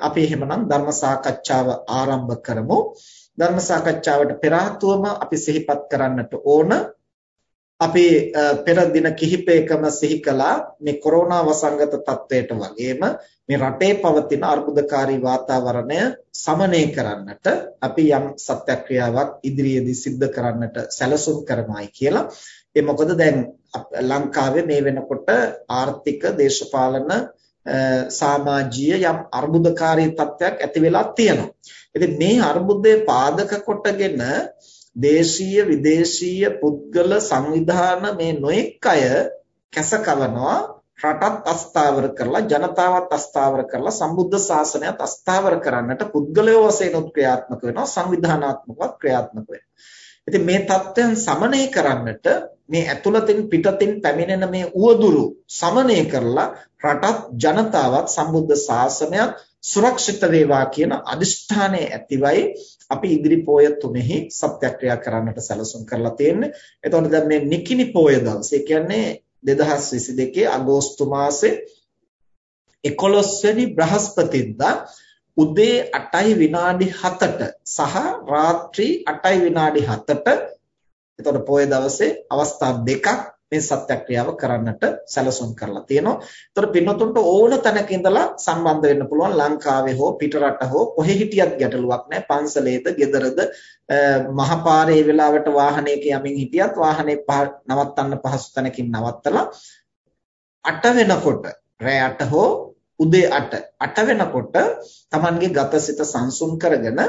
අපි එහෙමනම් ධර්ම සාකච්ඡාව ආරම්භ කරමු. ධර්ම සාකච්ඡාවට පෙර අපි සිහිපත් කරන්නට ඕන අපි පෙර දින කිහිපයකම සිහි කළා මේ කොරෝනා වසංගත තත්වයට වගේම මේ රටේ පවතින අර්බුදකාරී වාතාවරණය සමනය කරන්නට අපි යම් සත්‍යක්‍රියාවක් ඉදිරියේදී සිද්ධ කරන්නට සැලසුම් කරනවායි කියලා. ඒ මොකද දැන් ලංකාවේ මේ වෙනකොට ආර්ථික දේශපාලන සමාජීය යම් අර්බුදකාරී තත්ත්වයක් ඇති වෙලා තියෙනවා. ඉතින් මේ අර්බුදය පාදක කොටගෙන දේශීය විදේශීය පුද්ගල සංවිධාන මේ නොඑක් අය කැසකවනවා රටත් අස්ථාවර කරලා ජනතාවත් අස්ථාවර කරලා සම්බුද්ධ ශාසනයත් අස්ථාවර කරන්නට පුද්ගලයෝ වශයෙන් ක්‍රියාත්මක වෙනවා සංවිධානාත්මකව ක්‍රියාත්මක වෙනවා. ඉතින් මේ தත්ත්වයන් සමනය කරන්නට මේ ඇතුළතින් පිටතින් පැමිණෙන මේ උවදුරු සමනය කරලා රටත් ජනතාවත් සම්බුද්ධ ශාසනයත් සුරක්ෂිත වේවා කියන අදිෂ්ඨානයේ ඇතිවයි අපි ඉදිරි පෝය තුනෙහි සත්‍යක්‍රියා කරන්නට සැලසුම් කරලා තියෙන්නේ. එතකොට දැන් මේ නිකිනි පෝය දවසේ කියන්නේ 2022 අගෝස්තු මාසේ 11 වෙනි බ්‍රහස්පතින්දා උදේ 8යි විනාඩි 7ට සහ රාත්‍රී 8යි විනාඩි 7ට එතකොට පොය දවසේ අවස්ථා දෙකක් මේ සත්‍යක්‍රියාව කරන්නට සැලසුම් කරලා තියෙනවා. එතකොට පින්නතුන්ට ඕන තැනක ඉඳලා සම්බන්ධ වෙන්න පුළුවන් ලංකාවේ හෝ පිටරට හෝ කොහෙ හිටියත් ගැටලුවක් නැහැ. පන්සලේද, ගෙදරද, මහපාරේ වෙලාවට වාහනයක යමින් හිටියත් වාහනේ නවත්තන්න පහසු තැනකින් නවත්තලා 8 වෙනකොට රෑ 8 හෝ උදේ 8 8 වෙනකොට Tamanගේ ගතසිත සංසුන් කරගෙන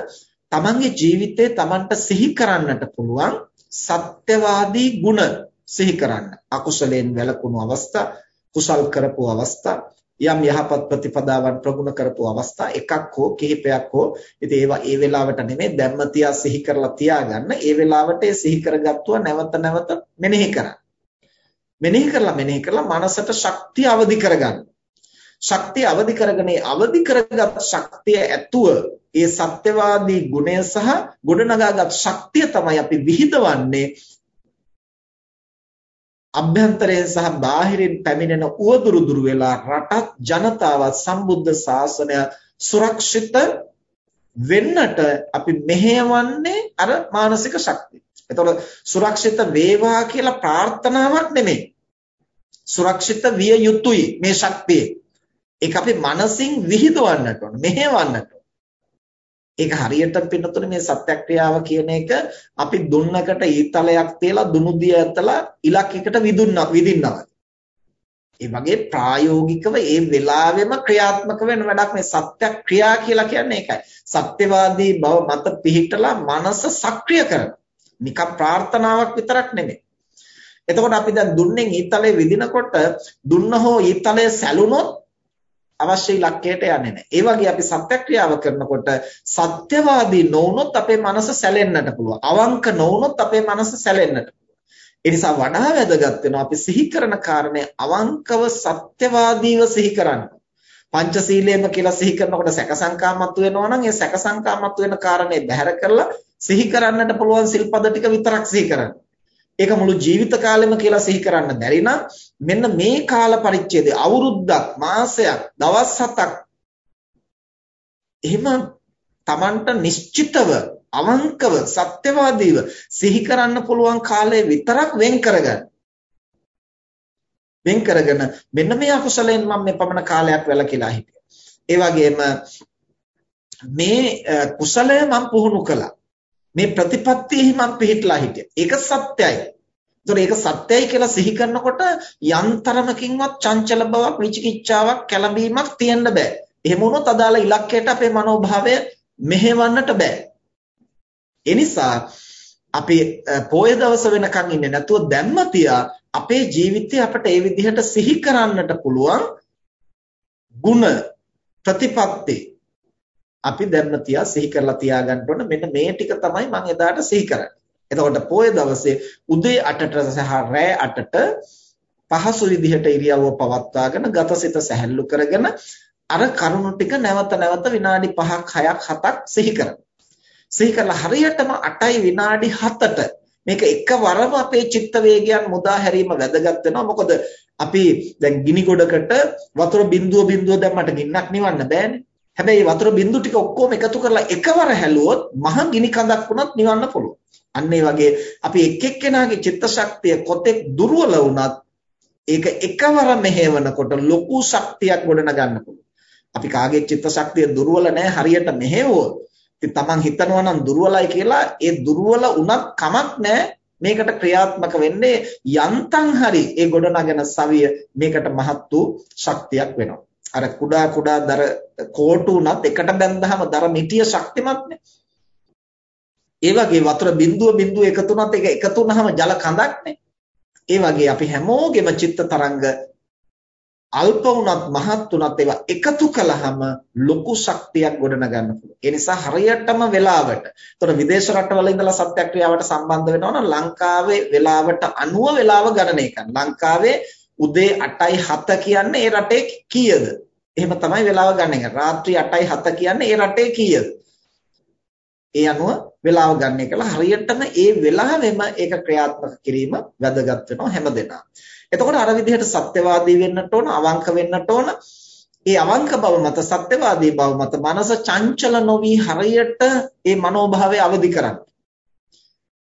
Tamanගේ ජීවිතේ Tamanට සිහි කරන්නට පුළුවන් සත්‍යවාදී ගුණ සිහි කරන්න. අකුසලයෙන් වැළකුණු අවස්ථා, කුසල් කරපු අවස්ථා, යම් යහපත් ප්‍රතිපදාවන් ප්‍රගුණ කරපු අවස්ථා එකක් හෝ කිහිපයක් හෝ. ඉතින් ඒවා ඒ වෙලාවට නෙමෙයි දැම්ම තියා සිහි කරලා තියාගන්න. ඒ වෙලාවට ඒ සිහි කරගත්තුව නැවත නැවත මෙනෙහි කරන්න. මෙනෙහි කරලා මෙනෙහි කරලා මනසට ශක්තිය අවදි කරගන්න. ශක්තිය අවදි කරගෙන අවදි කරගත් ශක්තිය ඇතුව ඒ සත්‍යවාදී ගුණය සහ ගොඩනගාගත් ශක්තිය තමයි අපි විහිදවන්නේ අභ්‍යන්තරයෙන් සහ බාහිරින් පැමිණෙන උවදුරු දුරු වෙලා රටත් ජනතාවත් සම්බුද්ධ ශාසනය සුරක්ෂිත වෙන්නට අපි මෙහෙයවන්නේ අර මානසික ශක්තිය. එතකොට සුරක්ෂිත වේවා කියලා ප්‍රාර්ථනාවක් නෙමෙයි. සුරක්ෂිත විය යුතුයි මේ ශක්තිය. ඒක අපි මනසින් විහිදවන්නට ඕන මෙහෙවන්නට ඒක හරියට පින්නතුනේ මේ සත්‍යක්‍රියාව කියන එක අපි දුන්නකට ඊතලයක් තියලා දුනුදිය ඇතලා ඉලක්කයකට විදුන්නා විදින්නවා. ඒ වගේ ප්‍රායෝගිකව ඒ වෙලාවෙම ක්‍රියාත්මක වෙන වැඩක් මේ සත්‍යක්‍රියා කියලා කියන්නේ ඒකයි. සත්‍යවාදී බව මත පිහිටලා මනස සක්‍රිය කරන. නිකම් ප්‍රාර්ථනාවක් විතරක් නෙමෙයි. එතකොට අපි දැන් දුන්නෙන් ඊතලේ විදිනකොට දුන්න හෝ ඊතලය සැලුනොත් අවශ්‍ය ඉලක්කයට යන්නේ නැහැ. ඒ වගේ අපි සත්‍යක්‍රියාව කරනකොට සත්‍යවාදී නොවුනොත් අපේ මනස සැලෙන්නට පුළුවන්. අවංක නොවුනොත් අපේ මනස සැලෙන්නට ඒ නිසා වඩා වැදගත් වෙනවා අපි සිහි කරන කාරණේ අවංකව සත්‍යවාදීව සිහි කරන්න. පංචශීලයේම කියලා සිහි කරනකොට සැකසංකාමත් වෙනවා නම් ඒ සැකසංකාමත් වෙන කාරණේ බැහැර කරලා සිහි කරන්නට පුළුවන් සිල්පද ටික විතරක් සිහි කරන්න. ඒක මුළු ජීවිත කාලෙම කියලා සිහි කරන්න බැරි නම් මෙන්න මේ කාල පරිච්ඡේදය අවුරුද්දක් මාසයක් දවස් හතක් එහෙම Tamanට නිශ්චිතව අවංකව සත්‍යවාදීව සිහි කරන්න පුළුවන් කාලය විතරක් වෙන් කරගන්න. වෙන් කරගෙන මෙන්න මේ අකුසලයෙන් මම මේ පමණ කාලයක් වැළකීලා හිටියා. ඒ වගේම මේ කුසලය මම පුහුණු කළා. මේ ප්‍රතිපත්තියෙහිමත් පිහිටලා හිටිය. ඒක සත්‍යයි. ඒතොර ඒක සත්‍යයි කියලා සිහි කරනකොට යන්තරමකින්වත් චංචල බවක්, විචිකිච්ඡාවක්, කැළඹීමක් තියෙන්න බෑ. එහෙම වුණොත් අදාළ ඉලක්කයට අපේ මනෝභාවය මෙහෙවන්නට බෑ. ඒ නිසා අපි පොය දවස වෙනකන් ඉන්නේ නැතුව දැම්ම තියා අපේ ජීවිතය අපට ඒ විදිහට සිහි කරන්නට පුළුවන් ಗುಣ ප්‍රතිපත්ති අපි දැම්ම තියා සිහි කරලා තියාගන්න ඕන මෙන්න මේ ටික තමයි මම එදාට සිහි කරන්නේ. එතකොට පොය දවසේ උදේ 8ට සහ රෑ 8ට පහසු විදිහට ඉරියව්ව පවත්වාගෙන ගතසිත සැහැල්ලු කරගෙන අර කරුණු ටික නැවත නැවත විනාඩි 5ක් 6ක් 7ක් සිහි කරනවා. සිහි කරලා හරියටම 8යි විනාඩි 7ට මේක එකවරම අපේ චිත්ත වේගයන් මුදා හැරීම වැදගත් වෙනවා. මොකද අපි දැන් ගිනි ගොඩකට වතුර බිඳුව බිඳුව දැම්මට ගින්නක් නිවන්න බෑනේ. හැබැයි වතුර බින්දු ටික ඔක්කොම එකතු කරලා එකවර හැලුවොත් මහ ගිනි කඳක් වුණත් නිවන්න පුළුවන්. අන්න ඒ වගේ අපි එක් එක්කෙනාගේ චිත්ත ශක්තිය කොතෙක් දුර්වල වුණත් ඒක එකවර මෙහෙවනකොට ලොකු ශක්තියක් ගොඩනගන්න පුළුවන්. අපි කාගේ චිත්ත ශක්තිය දුර්වල නැහැ හරියට මෙහෙවුවොත් ඉතින් Taman හිතනවා නම් දුර්වලයි කියලා ඒ දුර්වල වුණත් කමක් නැහැ මේකට ක්‍රියාත්මක වෙන්නේ යන්තම් හරි ඒ ගොඩනගෙන සවිය මේකට මහත් වූ ශක්තියක් වෙනවා. අර කුඩා කුඩා දර කෝටු උනත් එකට බැඳහම දර මිටිය ශක්තිමත්නේ. ඒ වගේ වතුර බිඳුව බිඳුව එකතු වුණත් ඒක එකතු වුනහම ජල කඳක්නේ. ඒ වගේ අපි හැමෝගෙම චිත්ත තරංග අල්ප වුණත් මහත් වුණත් ඒවා එකතු කළාම ලොකු ශක්තියක් ගොඩනගන්න පුළුවන්. ඒ නිසා හරියටම වෙලාවට. ඒතර විදේශ රටවල ඉඳලා සත්‍යක්‍රියාවට සම්බන්ධ වෙනවා නම් ලංකාවේ වෙලාවට අනුව වෙලාව ගණනය කරන්න. ලංකාවේ උදේ 8යි 7 කියන්නේ ඒ රටේ කීයද? එහෙම තමයි වෙලාව ගණනය කරන්නේ. රාත්‍රී 8යි 7 කියන්නේ ඒ රටේ කීයද? ඒ අනුව වෙලාව ගන්න එකලා හරියටම ඒ වෙලාවෙම ඒක ක්‍රියාත්මක කිරීම වැදගත් වෙනවා හැමදෙනා. එතකොට අර විදිහට සත්‍යවාදී වෙන්නට ඕන, අවංක වෙන්නට ඕන. ඒ අවංක බව මත සත්‍යවාදී බව මත මනස චංචල නොවි හරියට ඒ මනෝභාවය අවදි කරන්න.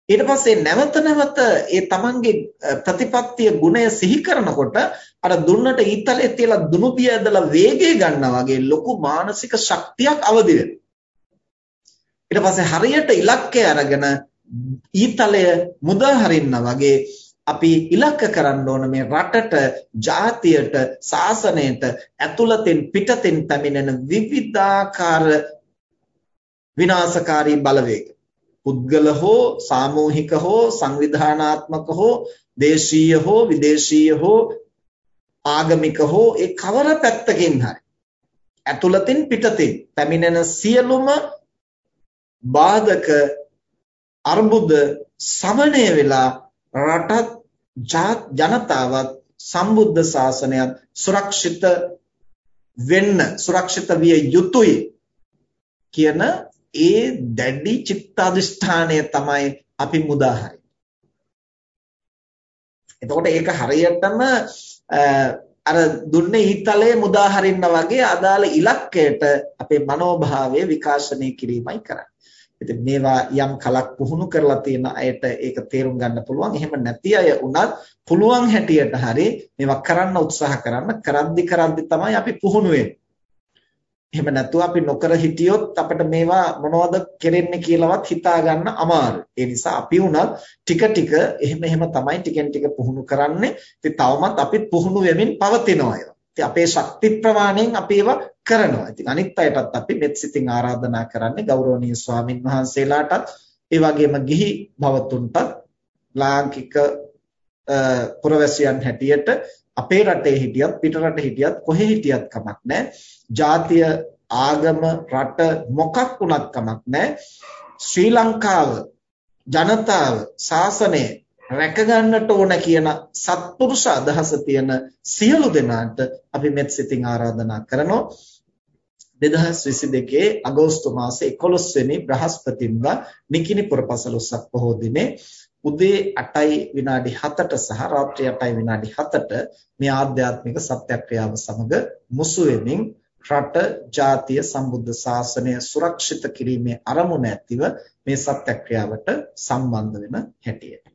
ඊට පස්සේ නැවත නැවත ඒ තමන්ගේ ප්‍රතිපත්තිය ගුණය සිහි කරනකොට අර දුන්නට ඊතලයේ තියලා දුනු පිය ඇදලා වේගය ගන්නවා වගේ ලොකු මානසික ශක්තියක් අවදි වෙනවා. ඊට පස්සේ හරියට ඉලක්කය අරගෙන ඊතලය මුදා හරින්නා වගේ අපි ඉලක්ක කරන්න ඕන මේ රටට, ජාතියට, සාසනයට ඇතුළතින් පිටතින් පැමිණෙන විවිධාකාර විනාශකාරී බලවේග. පුද්ගල හෝ සාමූහික හෝ සංවිධානාත්මක හෝ දේශීය හෝ විදේශීය හෝ ආගමික හෝ ඒ කවර පැත්තකින් හරි ඇතුළතින් පිටතින් පැමිණෙන සියලුම බාධක අර්බුද සමනය වෙලා රටත් ජනතාවත් සම්බුද්ධ ශාසනයත් සුරක්ෂිත වෙන්න සුරක්ෂිත විය යුතුයි කියන ඒ දැඩි චිත්තාදිෂ්ඨානය තමයි අපි මුදාහරි. එතකොට ඒක හරියටම අර දුන්නේ ඊතලයේ මුදාහරින්න වගේ අදාළ ඉලක්කයට අපේ මනෝභාවය විකාශනය කිරීමයි කරන්නේ. ඉතින් මේවා යම් කලක් පුහුණු කරලා තියෙන අයට ඒක තේරුම් ගන්න පුළුවන්. එහෙම නැති අය උනත් පුළුවන් හැටියට හරි මේවා කරන්න උත්සාහ කරන්න කරද්දි කරද්දි තමයි අපි පුහුණු එහෙම නැතුව අපි නොකර හිටියොත් අපිට මේවා මොනවද කෙරෙන්නේ කියලාවත් හිතා ගන්න අමාරුයි. ඒ නිසා අපි උනත් ටික ටික එහෙම එහෙම තමයි ටිකෙන් ටික පුහුණු කරන්නේ. ඉතින් තවමත් අපි පුහුණු වෙමින් පවතිනවා ඒවා. ඉතින් අපේ ශක්ති ප්‍රමාණයෙන් අපි ඒවා කරනවා. ඉතින් අනිත් අයටත් අපි මෙත් සිතින් ආරාධනා කරන්නේ ගෞරවනීය ස්වාමින් වහන්සේලාටත් ඒ වගේම ගිහි භවතුන්ටත් ලාංකික පුරවැසියන් හැටියට අපේ රටේ හිටියත් පිට රටේ හිටියත් කොහෙ හිටියත් කමක් නැහැ. ජාතිය ආගම රට මොකක් වුණත් කමක් නැහැ. ශ්‍රී ලංකාව ජනතාව ශාසනය රැක ගන්නට ඕන කියන සත්පුරුෂ අදහස තියෙන සියලු දෙනාට අපි මෙත් සිතින් ආරාධනා කරනවා 2022 අගෝස්තු මාසේ 11 වෙනි බ්‍රහස්පතින්දා නිකිනි පුරපසළොස්වක පොහොය දිනේ උදේ 8යි විනාඩි 7ට සහ රාත්‍රී 8යි විනාඩි 7ට මේ ආධ්‍යාත්මික සත්‍යක්‍රියාව සමග මුසු වෙමින් රට ජාතිය සම්බුද්ධ ශාසනය සුරක්ෂිත කිරීමේ අරමුණ ඇතිව මේ සත්‍යක්‍රියාවට සම්බන්ධ වෙන හැටියට.